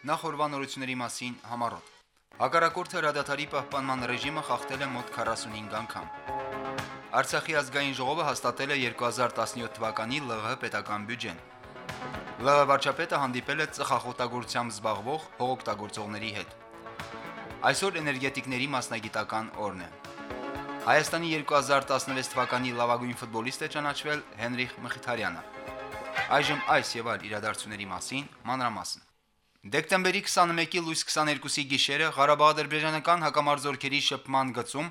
Նախորbanությունների մասին համառոտ։ Հակառակորդը հրադադարի պահպանման ռեժիմը խախտել է մոտ 45 անգամ։ Արցախի ազգային ժողովը հաստատել է 2017 թվականի ԼՂՀ պետական բյուջեն։ ԼՂՀ վարչապետը հանդիպել է ծխախոտագործությամբ զբաղվող հողօգտագործողների հետ։ Այսօր էներգետիկների մասնագիտական օրն է։ Հայաստանի 2016 թվականի լավագույն ֆուտբոլիստ է ճանաչվել Հենրիխ Մխիթարյանը։ Այժմ այս եւ այլ իրադարձությունների մասին մանրամասն։ Դեկտեմբերի 21-ի լույս 22-ի գիշերը Ղարաբաղ-ադրբեջանական հակամարտությունների շփման գծում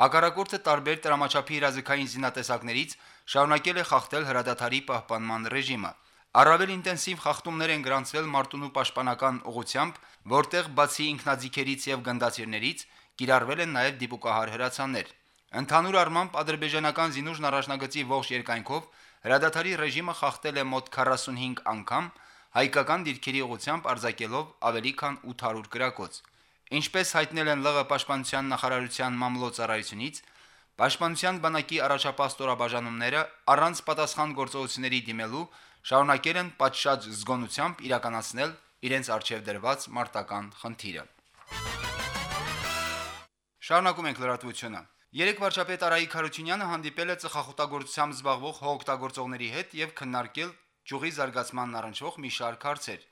հակառակորդը տարբեր տրամաչափի իրազեկային զինատեսակներից շարունակել է խախտել հրադադարի պահպանման ռեժիմը։ Առավել ինտենսիվ խախտումներ են գրանցվել Մարտունու պաշտպանական ուղությամբ, որտեղ բացի ինքնաձիգերից եւ գնդացիրներից կիրառվել են նաեւ դիպուկահար հրացաններ։ Ընդհանուր առմամբ ադրբեջանական զինուժն առաջնագծի ողջ երկայնքով հրադադարի ռեժիմը խախտել է մոտ 45 անգամ, հայկական դիրքերի ուղությամբ արձակելով ավելի քան 800 գրակոց։ Ինչպես հայտնել են ԼՂ պաշտպանության նախարարության մամլոյցարայությունից, պաշտպանության բանակի առաջապահ ստորաբաժանումները առանց պատասխան գործողությունների դիմելու շարունակել են պատշաճ զգոնությամբ իրականացնել իրենց արժև դրված մարտական խնդիրը։ Շարունակում ենք լրատվությունը։ Երեք վարչապետ Արայիկ Խարությունյանը հանդիպել է ծխախոտագործությամբ զբաղվող հողօգտագործողների հետ եւ քննարկել ճյուղի զարգացմանն առնչվող մի շարք հարցեր։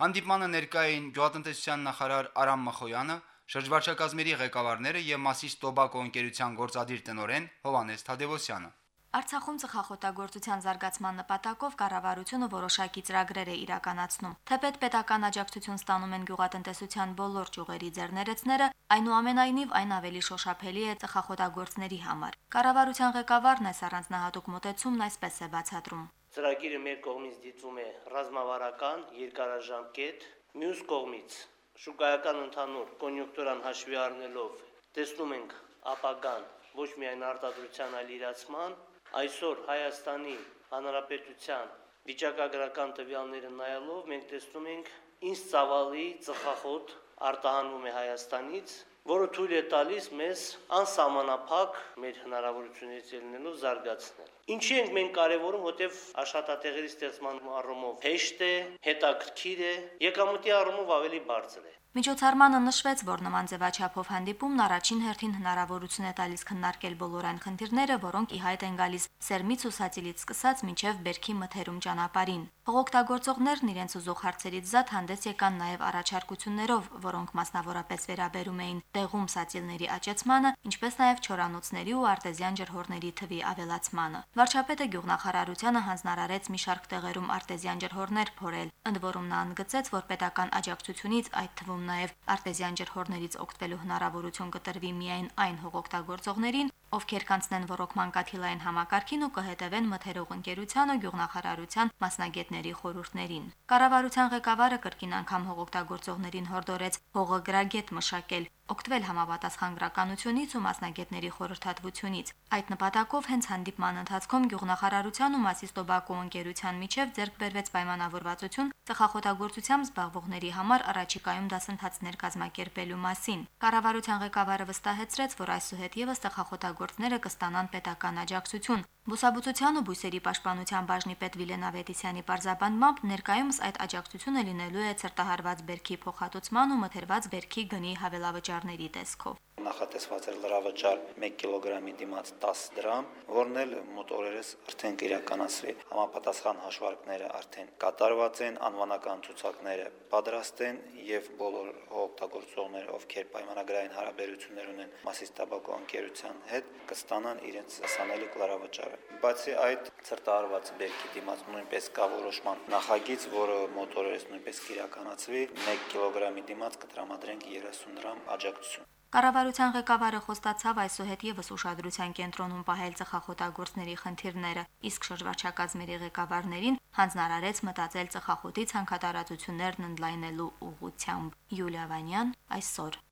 Հանդիպմանը ներկայ էին գյուղատնտեսության նախարար Արամ Մխոյանը, շրջվարչակազմերի ղեկավարները եւ Մասիս Տոբակո ընկերության գործադիր տնօրեն Հովանես Թադևոսյանը։ Արցախում ծխախոտագործության զարգացման նպատակով կառավարությունը որոշակի ծրագրեր է իրականացնում։ Թեպետ պետական աջակցություն ստանում են գյուղատնտեսության բոլոր ճյուղերի ձեռներեցները, այնուամենայնիվ այն ավելի շոշափելի է ծխախոտագործների համար։ Կառավարության ղեկավարն այս առանձնահատուկ մոտեցումն այսպես է բացատրում. Ծրագիրը մեր կողմից դիտվում է ռազմավարական, երկարաժամկետ, մյուս կողմից շուկայական ընդհանուր կոնյունկտուրան հաշվի առնելով տեսնում ենք ապագան ոչ միայն արտադրության, այլ իրացման, այսօր Հայաստանի Հանրապետության վիճակագրական տվյալները նայելով մենք տեսնում ենք ինչ ծավալի ծխախոտ արտահանվում է Հայաստանից որը թույլ է տալիս մեզ անսահմանափակ մեր հնարավորություններից ելնելով զարգացնել։ Ինչի ենք մենք կարևորում, որտեվ աշխատատեղերի ստեղծման առումով հեշտ է, հետաքրքիր է, եկամուտի առումով ավելի բարձր է։ Միջոցառմանը նշվեց, որ նման ձևաչափով հանդիպումն առաջին հերթին հնարավորություն է տալիս քննարկել բոլոր այն խնդիրները, որոնք ի հայտ են գալիս սերմից ու սացիլից սկսած մինչև բերքի մթերում ճանապարհին։ Հողօգտագործողներն իրենց ուզող հարցերից զատ հանդես եկան նաև առաջարկություններով, որոնք մասնավորապես վերաբերում էին տեղում սացիլների աճեցմանը, ինչպես նաև չորանոցների ու արտեզյան ջրհորների թվի ավելացմանը։ Վարչապետը գյուղնախարարությանը հանձնարարեց մի շարք տեղերում արտեզյան ջրհորներ փորել, ընդ որում նա ընդգծեց, որ պետական աջակցությունից այդ թվում նաև արտեզյան ջրհորներից օգտվելու հնարավորություն կտրվի միայն այն հողօգտագործողներին, ովքեր կանցնեն ռոռոկման կաթիլային համակարգին ու կհետևեն մթերող ընկերության ու գյուղնախարարության մասնագետների խորհուրդներին։ Կառավարության ղեկավարը կրկին անգամ հողօգտագործողներին հորդորեց հողը գրագետ մշակել, օգտվել համապատասխան գրականությունից ու մասնագետների խորհրդատվությունից։ Այդ նպատակով հենց հանդիպման ընթացքում գյուղնախարարության ու Մասիստոբակո ընկերության միջև ձեռք բերվեց պայմանավորվածություն ծխախոտագործությամբ զբաղվողների համար առաջիկայում դասընթացներ կազմակերպելու մասին։ Կառավարության ղեկավարը վստահեցրեց, որ այսուհետ եւս ծխախոտագործները կստանան պետական աջակցություն, Բուսաբուծության ու բույսերի պաշտպանության բաժնի պետ Վիլեն Ավետիսյանի պարզաբանմամբ ներկայումս այդ աջակցությունը լինելու է ցրտահարված բերքի փոխհատուցման ու մթերված բերքի գնի հավելավճարների տեսքով նախատեսված էր լրավճար 1 կիլոգրամի դիմաց 10 դրամ, որն էլ մոտորերս արդեն կիրականացվի։ Համապատասխան հաշվարկները արդեն կատարված են, անվանական ցուցակները պատրաստ են եւ բոլոր օգտագործողները, ովքեր պայմանագրային հարաբերություններ ունեն Մասիս տաբակո ընկերության հետ, կստանան իրենց սանելիք լրավճարը։ Բացի այդ ծրտարված բերքի դիմաց նույնպես կա որոշման նախագիծ, որը մոտորերս նույնպես կիրականացվի. 1 կիլոգրամի դիմաց կտրամադրենք 30 դրամ աջակցություն։ Կառավարության ղեկավարը խոստացավ այսուհետ եւս ուշադրության կենտրոնում պահել ծխախոտագործների խնդիրները, իսկ շրջվարչակազմերի ղեկավարներին հանձնարարեց մտածել ծխախոտի ցանկատարածություններն ընդլայնելու ուղղությամբ։ Յուլիա Վանյան այսօր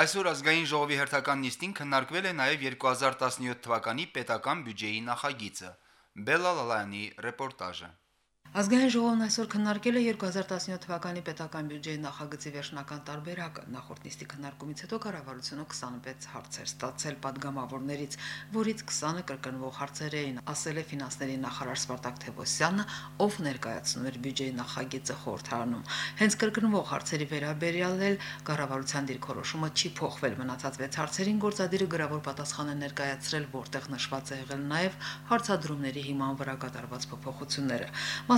Այսօր ազգային ժողովի հերթական նիստին քննարկվել է նաև 2017 թվականի պետական բյուջեի նախագիծը։ Բելալալանի ռեպորտաժը։ Ազգային ժողովն այսօր քննարկել է 2017 թվականի պետական բյուջեի նախագծի վերջնական տարբերակը։ Նախորդ նիստի քննարկումից հետո կառավարությունը 26 հարցեր ստացել падգամավորներից, որից 20-ը կրկնվող հարցեր էին, ասել է ֆինանսների նախարար Սպարտակ Թևոսյանը, ով ներկայացնում էր բյուջեի նախագիծը խորհրդարանում։ Հենց կրկնվող հարցերի վերաբերյալ էլ կառավարության դիրքորոշումը չի փոխվել, մնացած 6 հարցերին գործադիրը գրավոր պատասխան է ներկայացրել, որտեղ նշված է եղել նաև հարցադրումների հիման վրա կատարված փոփոխությունները։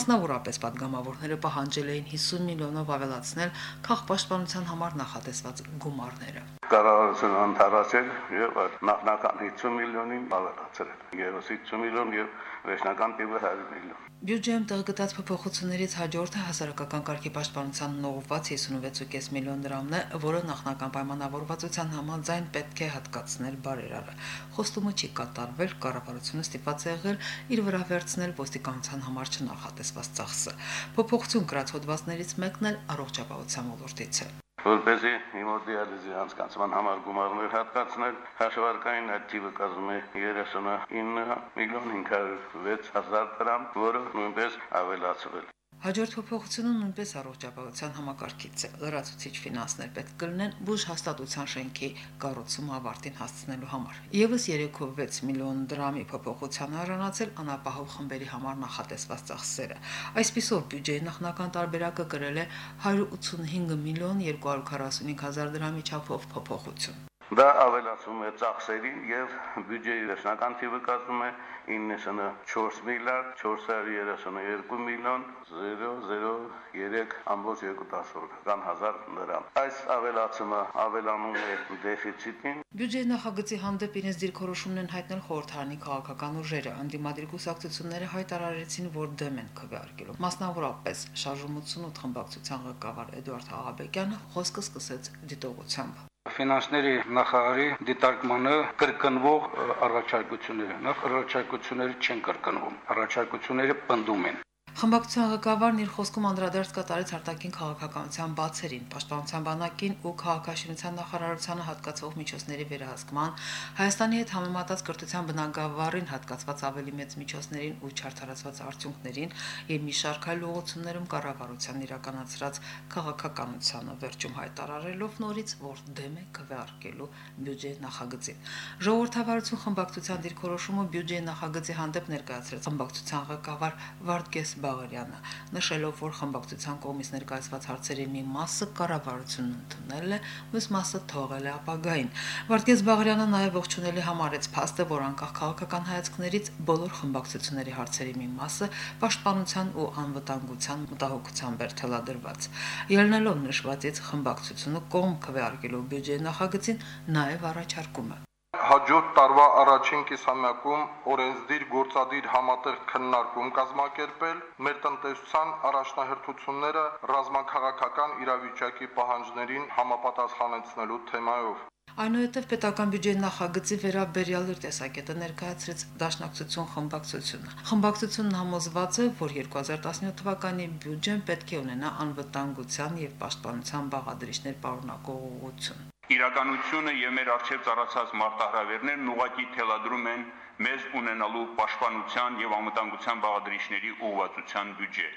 Մասնավորապես падգամավորները պահանջել էին 50 միլիոնով ավելացնել քաղաքապաշտպանության համար նախատեսված գումարները։ Կառավարությունը ընդհանրացել եւ նախնական 50 միլիոնին ավելացրել։ 50 միլիոն եւ վերջնական տիպը 100 միլիոն։ Բյուջեում տեղգտած փոփոխություններից հաջորդը հասարակական կարգի պաշտպանության նողված 56.5 միլիոն դրամն է, որը նախնական պայմանավորվածության համաձայն պետք է հատկացնել բարերարը։ Խոստումը չի կատարվել, կառավարությունը ստիպված է եղել իր վրա վերցնել ոստիկանության համար չնախատեսված ծախսը։ Փոփոխություն կրած հոդվածներից մեկն էլ առողջապահության ոլորտից է որպեսզի հեմոդիալիզի անցկացման համար գումարներ հատկացնել, հաշվարկային ակտիվը կազմում է 39 միլիոն 506 հազար դրամ, որը նույնպես ավելացվել։ Հաջորդ փոփոխությունը նույնպես առողջապահության համակարգից է։ Լրացուցիչ ֆինանսներ պետք կլինեն բուժ հաստատության շենքի կառուցումը ավարտին հասցնելու համար։ Եվս 3.6 միլիոն դրամի փոփոխության առանցել անապահով խմբերի համար նախատեսված ծախսերը։ Այսպիսով բյուջեի նախնական տարբերակը կրել է 185 միլիոն 245 հազար դրամի չափով փոփոխություն։ Դա ավելացում է ծախսերին եւ բյուջեի վերջնական թիվը կազմում է 94 միլիարդ 432 միլիոն 003.2 հազար դրամ։ Այս ավելացումը ավելանում է դեֆիցիտին։ Բյուջեի նախագծի հանդեպ իրենց դիրքորոշումն են հայտնել խորհրդարանի քաղաքական ուժերը։ Անդիմադիր կուսակցությունները հայտարարեցին, որ դեմ են քվեարկելու։ Մասնավորապես շարժում 88 խմբակցության ղեկավար Էդուարդ Աղաբեկյանը խոսքը սկսեց դիտողությամբ ֆինանսների նախարարի դիտարկմանը կրկնվող առաջարկությունները։ Նախ առաջարկությունները չեն կրկնվում, առաջարկությունները պնդում են։ Խմբակցության ղեկավարն իր խոսքում անդրադարձ կատարեց արտաքին քաղաքականության բացերին, պաշտպանության բանակին ու քաղաքաշինության նախարարությանը հատկացող միջոցների վերահսկման, Հայաստանի հետ համեմատած կրթության բնագավառին հատկացված ավելի մեծ միջոցներին ու չարթարացված արդյունքներին եւ մի շարք այլ ուղղություններում կառավարության իրականացրած քաղաքականությանը վերջում հայտարարելով նորից, որ դեմ է քվեարկելու բյուջեի նախագծին։ Ժողովրդավարություն խմբակցության դիրքորոշումը բյուջեի նախագծի հանդեպ ներկայացրեց խմբակցության ղեկավար Վարդգես Բաղարյանը, նշելով, որ խմբակցության կողմից ներկայացված հարցերի մի մասը կառավարությունն ընդունել է, մյուս մասը թողել է ապագային։ Վարդգես Բաղարյանը նաև ողջունելի համարեց փաստը, որ անկախ քաղաքական հայացքներից բոլոր խմբակցությունների հարցերի մի մասը պաշտպանության ու անվտանգության մտահոգությամբ էր թելադրված։ Ելնելով նշվածից խմբակցությունը կողմ քվեարկելու բյուջեի նախագծին նաև առաջարկում է հաջորդ տարվա առաջին կիսամյակում օրենսդիր գործադիր համատեղ քննարկում կազմակերպել մեր տնտեսության առաջնահերթությունները ռազմաքաղաքական իրավիճակի պահանջներին համապատասխանեցնելու թեմայով Այնուհետև պետական բյուջեի նախագծի վերաբերյալ տեսակետը ներկայացրեց Դաշնակցություն խմբակցությունը։ Խմբակցությունն համոզված է, որ 2017 թվականի բյուջեն պետք է ունենա անվտանգության եւ պաշտպանության բաղադրիչներ պարունակող ուղղություն։ Իրականությունը եւ մեր արժեվ ծառացած մարտահրավերներն ուղակի թելադրում են մեզ ունենալու պաշտպանության եւ անվտանգության բաղադրիչների ուղղվածության բյուջե։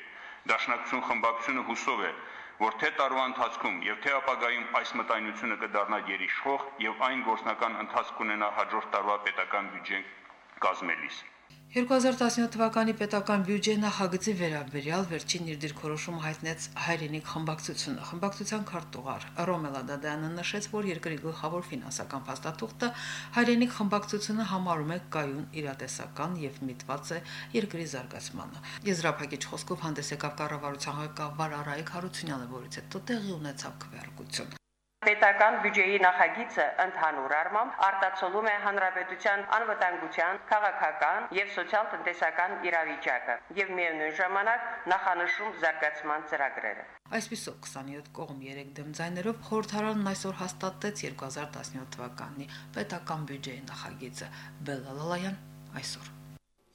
Դաշնակցություն խմբակցությունը հուսով է, որ թե տարվա ընթացքում եւ թե ապագայում այս մտայնությունը կդառնա երիշխող եւ այն գործնական ընթացք կունենա հաջորդ տարվա պետական բյուջեն կազմելիս։ 2017 թվականի պետական բյուջեի նախագծի վերաբերյալ վերջին իր դիրքորոշումը հայտնեց հայրենիք խմբակցությունը։ Խմբակցության քարտուղար Ռոմելա Դադյանը նշեց, որ երկրի գլխավոր ֆինանսական փաստաթուղթը հայրենիք խմբակցությունը համարում է կայուն իրատեսական եւ միտված է երկրի զարգացմանը։ Եզրափակիչ խոսքով հանդես եկավ կառավարության ղեկավար Արայիկ Հարությունյանը, որից հետո տեղի ունեցավ քվեարկություն։ Պետական բյուջեի նախագիծը ընդհանուր առմամբ արտացոլում է հանրապետության անվտանգության, քաղաքական եւ սոցիալ-տնտեսական իրավիճակը եւ միևնույն ժամանակ նախանշում զարգացման ծրագրերը։ Այսպիսով 27 կողմ 3 դեմ ձայներով խորհրդարանն այսօր հաստատեց 2017 թվականի պետական բյուջեի նախագիծը։ Բելալալայան այսօր։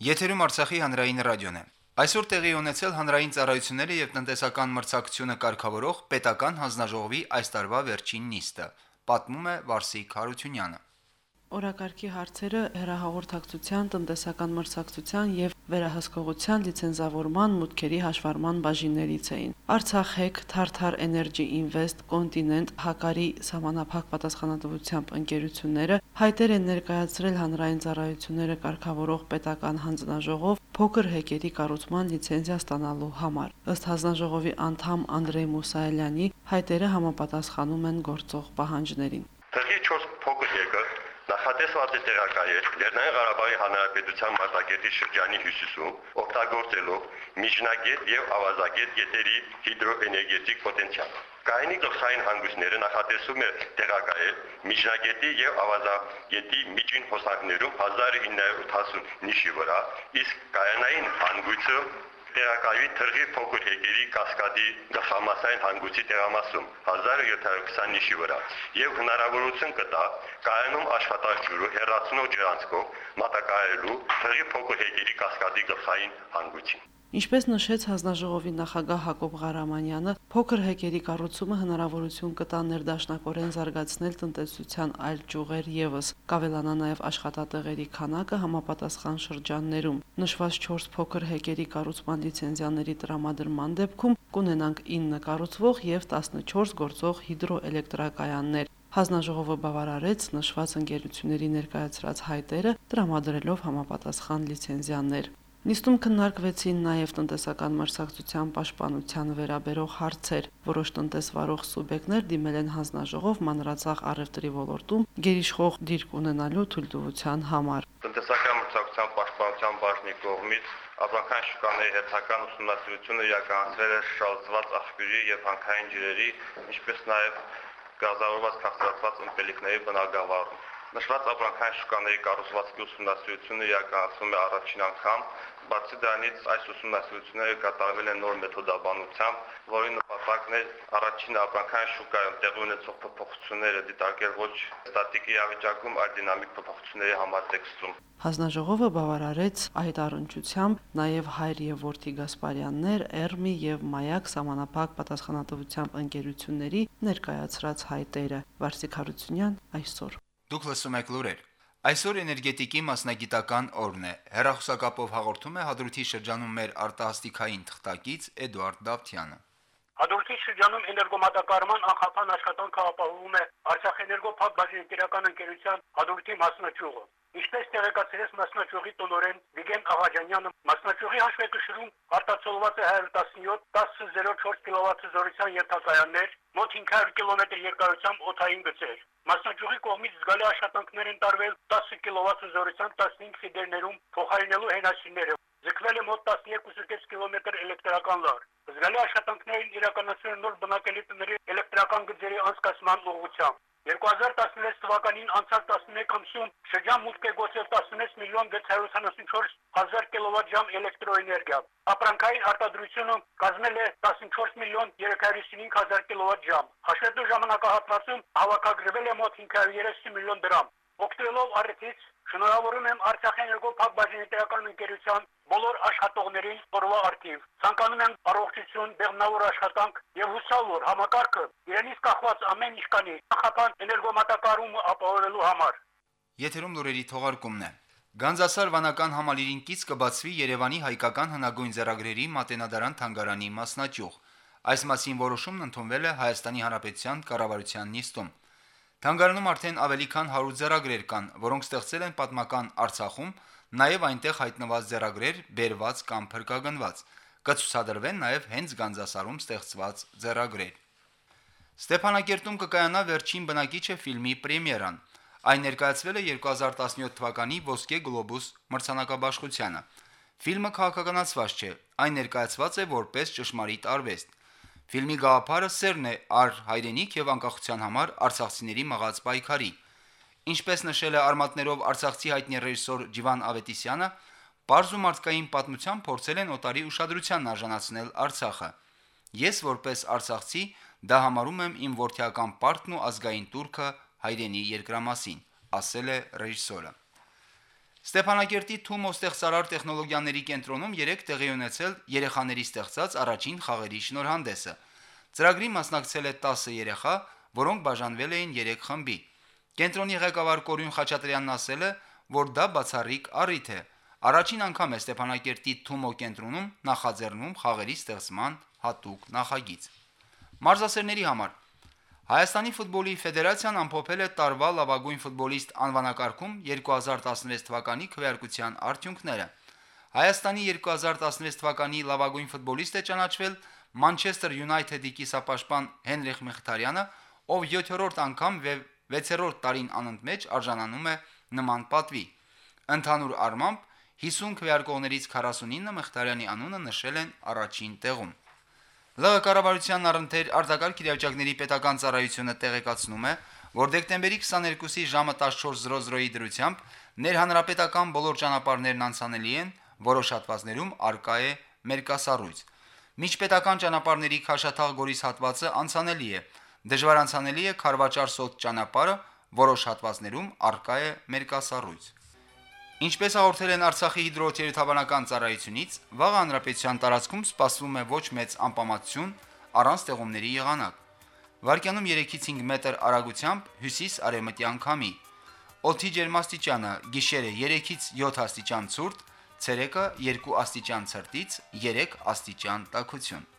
Եթերում Արցախի հանրային ռադիոն է։ Այսօր տեղի ունեցել հանրային ծառայությունները եւ տնտեսական մրցակցությունը կարգավորող պետական հանձնաժողովի այս տարվա վերջին նիստը։ Պատմում է Վարսիկ Հարությունյանը։ Օրակարգի հարցերը հերահաղորդակցության, տնտեսական մրցակցության եւ վերահսկողության լիցենզավորման մուտքերի հաշվառման բաժիններից էին։ Արցախեկ, Թարթար Energy Invest, Continent, Հակարի համանախապակ պատասխանատվությամբ ընկերությունները հայտեր են ներկայացրել հանրային ծառայությունները կարգավորող պետական հանձնաժողով փոքր հեկերի կառուցման լիցենզիա ստանալու համար։ Ըստ հանձնաժողովի անդամ Անդրեյ Մուսայելյանի, հայտերը համապատասխանում են գործող պահանջներին։ Տեղի 4 փոքր հեկը է տեղակայել Լեռնային Ղարաբաղի Հանրապետության Մարտակերտի շրջանի հյուսիսում, օգտագործելով միջնագետ եւ ավազագետ գետերի հիդրոէներգետիկ պոտենցիալ։ Կայանի գլխային հանգույցները նախատեսում է տեղակայել միջնագետի եւ ավազագետի միջին հոսանքներում 1980 նիշի վրա, իսկ կայանային հանգույցը տեղակայվի թրղի փոքր հեկերի կասկադի գլխամասային հանգույցի տեղամասում 1720 նիշի վրա եւ հնարավորություն կտա կայանում աշխատած ջուրը հերացնող ջրանցքով մատակարարելու թրղի փոքր հեկերի կասկադի գլխային հանգույցին Ինչպես նշեց հանձնաժողովի նախագահ Հակոբ Ղարամանյանը, փոքր հեկերի կառուցումը հնարավորություն կտա ներդաշնակորեն զարգացնել տնտեսության այլ ճյուղեր եւս, կավելանա նաեւ աշխատատեղերի քանակը համապատասխան շրջաններում։ Նշված 4 փոքր հեկերի կառուցման լիցենզիաների տրամադրման դեպքում կունենանք 9 կառուցվող եւ 14 գործող հիդրոէլեկտրակայաններ, Հանձնաժողովը բավարարեց նշված ընկերությունների ներկայացրած հայտերը տրամադրելով համապատասխան լիցենզիաներ։ Նիստում քննարկվեցին նաև տնտեսական մրցակցության պաշտպանության վերաբերող հարցեր։ Որոշ տնտեսվարող սուբյեկտներ դիմել են հանձնաժողով մանրածախ առևտրի ոլորտում գերիշխող դիրք ունենալու թույլտվության համար։ Տնտեսական մրցակցության պաշտպանության բաժնի կողմից ապրանքային շուկաների հետական ուսումնասիրությունը իրականացվել է շալցված աղբյուրի եւ հանքային ջրերի, ինչպես նաև գազավորված քաղցրացված ըմպելիքների բնագավառում։ Նշված ապրանքային շուկաների կառուցվածքի ուսումնասիրությունը իրականացվում է առաջին անգամ Բացի դրանից այս ուսումնասիրությունները կատարվել են նոր մեթոդաբանությամբ, որի նպատակն է առաջին ապրանքային շուկայում տեղի ունեցող փոփոխությունները դիտարկել ոչ ստատիկ իրավիճակում, այլ դինամիկ փոփոխությունների համատեքստում։ Հանձնաժողովը բավարարեց այդ առընչությամբ նաև հայր եւ որդի Գասպարյաններ, Էրմի եւ Մայակ համանապակ պատասխանատվությամբ ընկերությունների ներկայացրած հայտերը։ Վարսիկ Հարությունյան այսօր։ Դուք լսում եք լուրեր։ Այսօր էներգետիկի մասնագիտական օրն է։ Հերախոսակապով հաղորդում է Հադրութի շրջանում մեր արտահասթիկային թղթակից Էդուարդ Դավթյանը։ Հադրութի շրջանում էներգոմատակարարման անխափան աշխատանքը ապահովում է Արցախ էներգոփակ բաժնետիրական ընկերության Հադրութի մասնաճյուղը։ Ինչպես տեղեկացրեց մասնաճյուղի տնօրեն Վիգեն Աղաջանյանը, մասնաճյուղի հաշվեկշռում արտացոլված է 117 1004 կիլովատ զորության ենթակայաններ, մոտ 500 կիլոմետր երկարությամբ օթային գծեր։ Մասնաճյուղի կողմից զգալի աշխատանքներ են տարվել 10 կիլովատ զորության 15 ֆիդերներում փոխարինելու հենասիները։ Ձգվել է մոտ 12.5 կիլոմետր էլեկտրական լար։ Զգալի աշխատանքներին իրականացվել նոր բնակելի տների էլեկտրական գծերի անցկացման ուղղությամբ։ 2016 թվականին անցած 11 ամսում շրջան մուտք է գործել 16 միլիոն 674 հազար կիլովատ-ժամ էլեկտրոէներգիա։ Ապրանքային արտադրությունը կազմել է 14 միլիոն 355 հազար կիլովատ-ժամ։ Հաշվետու ժամանակահատվածում հավաքագրվել է մոտ 530 միլիոն դրամ։ Օգտվելով առիթից շնորհավորում եմ Արցախի էներգոփակ բաժնետերական ընկերության բոլոր աշխատողներին օրվա արդիվ։ Ցանկանում եմ առողջություն, բեղմնավոր աշխատանք եւ հուսալոր համակարգը իրենից կախված ամեն ինչ կանի նախապան էներգոմատակարարումը ապահովելու համար։ Եթերում լուրերի թողարկումն է։ Գանձասար վանական համալիրին կից կբացվի Երևանի հայկական հնագույն ձեռագրերի մատենադարան թանգարանի մասնաճյուղ։ Այս մասին որոշումն ընդունվել է Հայաստանի Հանրապետության կառավարության նիստում։ Թանգարանում արդեն ավելի քան 100 ձեռագրեր կան, որոնք ստեղծել են պատմական Արցախում, նաև այնտեղ հայտնված ձեռագրեր, բերված կամ փրկագնված։ Կցուցադրվեն նաև հենց Գանձասարում ստեղծված ձեռագրեր։ Ստեփանակերտում կկայանա վերջին բնակիչը ֆիլմի պրեմիերան։ Այն ներկայացվել է 2017 թվականի Ոսկե գլոբուս մրցանակաբաշխությանը։ Ֆիլմը քաղաքականացված չէ, այն ներկայացված է որպես ճշմարիտ արվեստ։ Ֆիլմի գաղափարը սերն է առ հայրենիք եւ անկախության համար արցախցիների մղած պայքարի։ Ինչպես նշել է արմատներով Արցախցի հայտնի ռեժիսոր Ջիվան Ավետիսյանը, Պարզում արտկային պատմության փորձել են օտարի ուշադրությանն արժանացնել Արցախը։ Ես որպես արցախցի դա համարում եմ իմ ворթիական պարտն ու ազգային турքը հայրենի երկրամասին, ասել է ռեժիսորը։ Ստեփանակերտի Թումո ստեղծարար տեխնոլոգիաների կենտրոնում 3 տեղի ունեցել երեխաների ստեղծած առաջին խաղերի շնորհանդեսը։ Ծրագրի մասնակցել է 10 երեխա, որոնք բաժանվել էին 3 խմբի։ Կենտրոնի ղեկավար Կորյուն Խաչատրյանն ասել է, որ դա բացառիկ առիթ է։ Առաջին անգամ է Ստեփանակերտի Թումո կենտրոնում նախաձեռնում խաղերի ստեղծման հատուկ նախագիծ։ Մարզասերների համար. Հայաստանի ֆուտբոլի ֆեդերացիան ամփոփել է տարվա լավագույն ֆուտբոլիստ անվանակարգում 2016 թվականի քվեարկության արդյունքները։ Հայաստանի 2016 թվականի լավագույն ֆուտբոլիստ է ճանաչվել Մանչեսթեր Յունայթեդի կիսապաշտպան Հենրիխ Մխիթարյանը, ով 7-րդ անգամ 6-րդ տարին անընդմեջ արժանանում է նման պատվի։ Ընդհանուր առմամբ 50 քվեարկողներից 49-ը Մխիթարյանի անունը նշել են առաջին տեղում։ ԼՂ կառավարության առընթեր արտակարգ իրավիճակների պետական ծառայությունը տեղեկացնում է, որ դեկտեմբերի 22-ի ժամը 14:00-ի դրությամբ ներհանրապետական բոլոր ճանապարհներն անցանելի են, որոշ հատվածներում արկա է մերկասառույց։ Միջպետական ճանապարհների Քաշաթաղ Գորիս հատվածը անցանելի է։ Դժվար անցանելի է Խարվաճար Սոտ ճանապարհը, որոշ հատվածներում արկա է մերկասառույց։ Ինչպես հաղորդել են Արցախի հիդրոթերապևտաբանական ծառայությունից, վաղ հանրապետության տարածքում սպասվում է ոչ մեծ անպամատություն առանց տեղումների եղանակ։ Վարկյանում 3-ից 5 մետր արագությամբ հյուսիս-արևմտյան քամի։ Օդի ջերմաստիճանը՝ գիշերը 3-ից 7 աստիճան ցուրտ, ցերեկը 2 աստիճան ցրտից 3 աստիճան տաքություն։